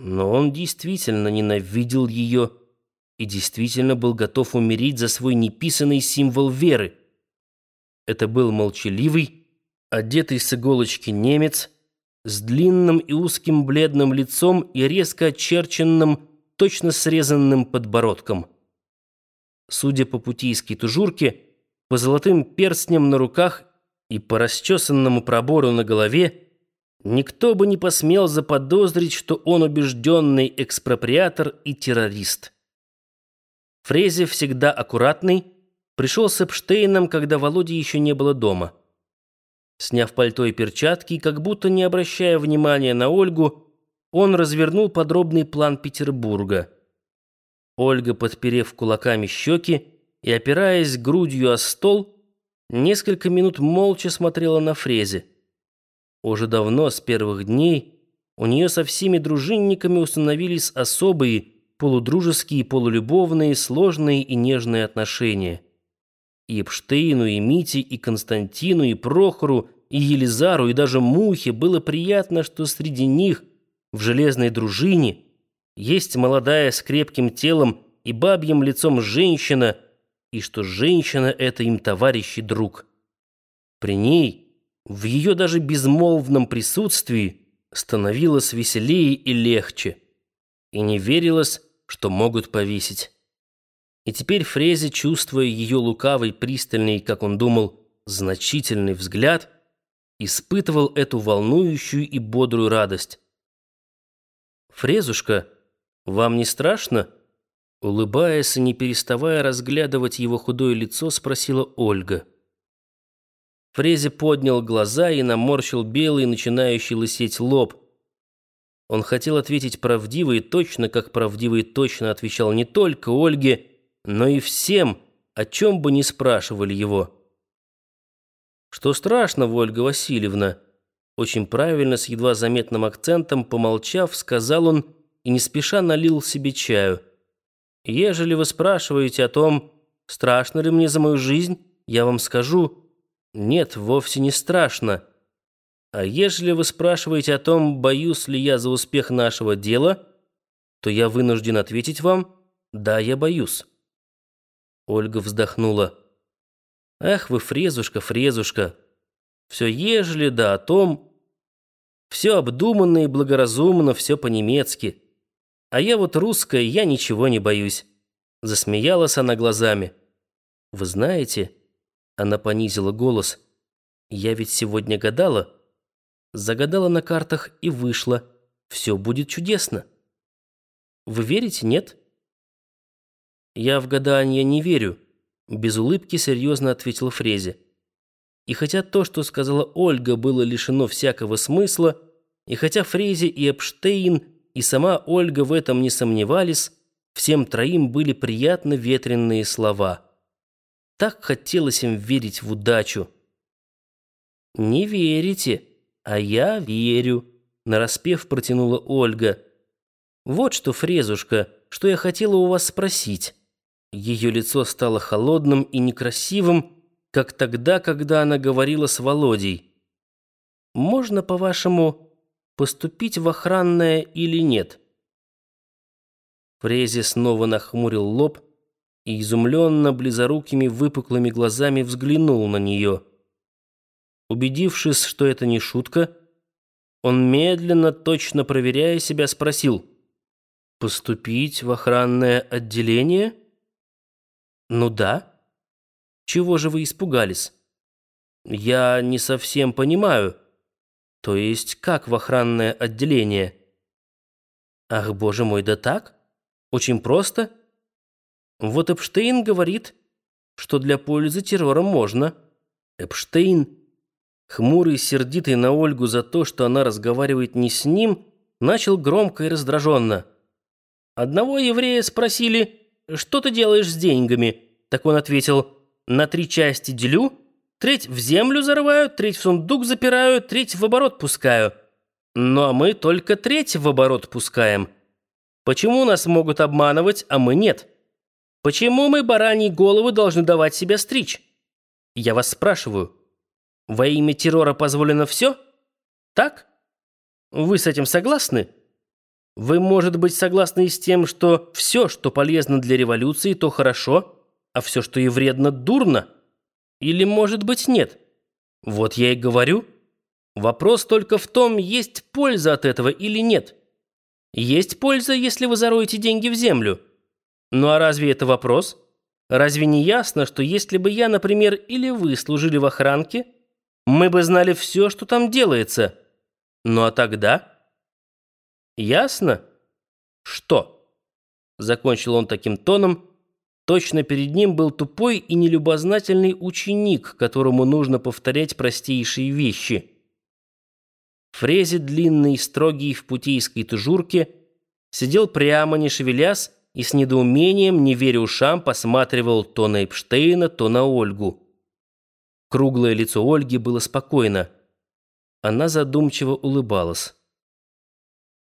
Но он действительно ненавидел ее и действительно был готов умереть за свой неписанный символ веры. Это был молчаливый, одетый с иголочки немец, с длинным и узким бледным лицом и резко очерченным, точно срезанным подбородком. Судя по путийской тужурке, по золотым перстням на руках и по расчесанному пробору на голове, никто бы не посмел заподозрить, что он убежденный экспроприатор и террорист. Фрезе, всегда аккуратный, пришел с Эпштейном, когда Володи еще не было дома. Сняв пальто и перчатки, как будто не обращая внимания на Ольгу, он развернул подробный план Петербурга. Ольга, подперев кулаками щеки и опираясь грудью о стол, несколько минут молча смотрела на Фрезе. Уже давно, с первых дней, у нее со всеми дружинниками установились особые, полудружеские, полулюбовные, сложные и нежные отношения. И Эпштейну, и Мите, и Константину, и Прохору, и Елизару, и даже Мухе было приятно, что среди них, в железной дружине, есть молодая с крепким телом и бабьим лицом женщина, и что женщина — это им товарищ и друг. При ней, в ее даже безмолвном присутствии, становилось веселее и легче, и не верилось, что могут повесить. И теперь Фрезе, чувствуя ее лукавый, пристальный, как он думал, значительный взгляд, испытывал эту волнующую и бодрую радость. «Фрезушка, вам не страшно?» Улыбаясь и не переставая разглядывать его худое лицо, спросила Ольга. Фрезе поднял глаза и наморщил белый, начинающий лысеть лоб. Он хотел ответить правдиво и точно, как правдиво и точно отвечал не только Ольге, но и всем, о чем бы ни спрашивали его. «Что страшного, Ольга Васильевна?» Очень правильно, с едва заметным акцентом, помолчав, сказал он и не спеша налил себе чаю. «Ежели вы спрашиваете о том, страшно ли мне за мою жизнь, я вам скажу, нет, вовсе не страшно». А ежели вы спрашиваете о том, боюсь ли я за успех нашего дела, то я вынужден ответить вам, да, я боюсь. Ольга вздохнула. Эх вы, фрезушка, фрезушка, все ежели да о том, все обдуманно и благоразумно, все по-немецки. А я вот русская, я ничего не боюсь. Засмеялась она глазами. Вы знаете, она понизила голос, я ведь сегодня гадала, Загадала на картах и вышла. Все будет чудесно. Вы верите, нет? Я в гадания не верю, без улыбки серьезно ответил Фрезе. И хотя то, что сказала Ольга, было лишено всякого смысла, и хотя Фрезе и Эпштейн, и сама Ольга в этом не сомневались, всем троим были приятны ветренные слова. Так хотелось им верить в удачу. «Не верите», «А я верю», — нараспев протянула Ольга. «Вот что, Фрезушка, что я хотела у вас спросить». Ее лицо стало холодным и некрасивым, как тогда, когда она говорила с Володей. «Можно, по-вашему, поступить в охранное или нет?» Фрезе снова нахмурил лоб и изумленно близорукими выпуклыми глазами взглянул на нее. Убедившись, что это не шутка, он медленно, точно проверяя себя, спросил, «Поступить в охранное отделение?» «Ну да. Чего же вы испугались?» «Я не совсем понимаю. То есть как в охранное отделение?» «Ах, боже мой, да так? Очень просто. Вот Эпштейн говорит, что для пользы террора можно. Эпштейн — хмурый, сердитый на Ольгу за то, что она разговаривает не с ним, начал громко и раздраженно. Одного еврея спросили, что ты делаешь с деньгами? Так он ответил, на три части делю, треть в землю зарываю, треть в сундук запираю, треть в оборот пускаю. Ну а мы только треть в оборот пускаем. Почему нас могут обманывать, а мы нет? Почему мы бараньи головы должны давать себя стричь? Я вас спрашиваю. Во имя террора позволено все? Так? Вы с этим согласны? Вы, может быть, согласны с тем, что все, что полезно для революции, то хорошо, а все, что и вредно, дурно? Или, может быть, нет? Вот я и говорю. Вопрос только в том, есть польза от этого или нет. Есть польза, если вы зароете деньги в землю. Ну а разве это вопрос? Разве не ясно, что если бы я, например, или вы служили в охранке, мы бы знали все, что там делается? Ну а тогда... Ясно? Что? Закончил он таким тоном. Точно перед ним был тупой и нелюбознательный ученик, которому нужно повторять простейшие вещи. Фрезе длинный, строгий в путейской тужурке, сидел прямо, не шевелясь, и с недоумением, не веря ушам, посматривал то на Эпштейна, то на Ольгу. Круглое лицо Ольги было спокойно. Она задумчиво улыбалась.